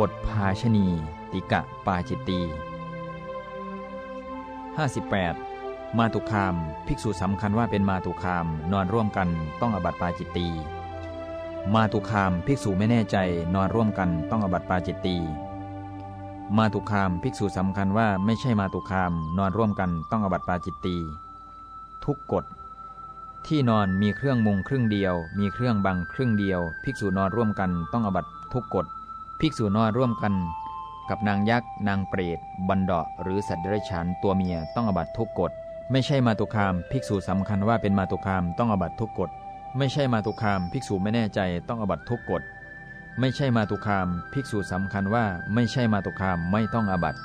บทภาชณีติกะปาจิตตี58 มาตุคาม ภิกษุสำคัญว่าเป็นมาตุคาม นอนร่วมกันต้องอบัติปาจิตตี มาตุคาม ภิกษุไม่แน่ใจ นอนร่วมกันต้องอบัติปาจิตตี มาตุคาม ภิกษุสำคัญว่าไม่ใช่มาตุคาม นอนร่วมกันต้องอบัติปาจิตตี ทุกกฎ ที่นอนมีเครื่องมุงครึ่งเดียว มีเครื่องบังครึ่งเดียว ภิกษุนอนร่วมกันต้องอบัตทุกกฎ ภิกษุนอนร่วมกัน กับนางยักษ์ นางเปรต บันดาะหรือสัตว์เดรัจฉานตัวเมียต้องอบัตทุกกฎ ไม่ใช่มาตุคาม ภิกษุสำคัญว่าเป็นมาตุคามต้องอบัตทุกกฎ ไม่ใช่มาตุคาม ภิกษุไม่แน่ใจต้องอบัตทุกกฎ ไม่ใช่มาตุคาม ภิกษุสำคัญว่าไม่ใช่มาตุคามไม่ต้องอบัติ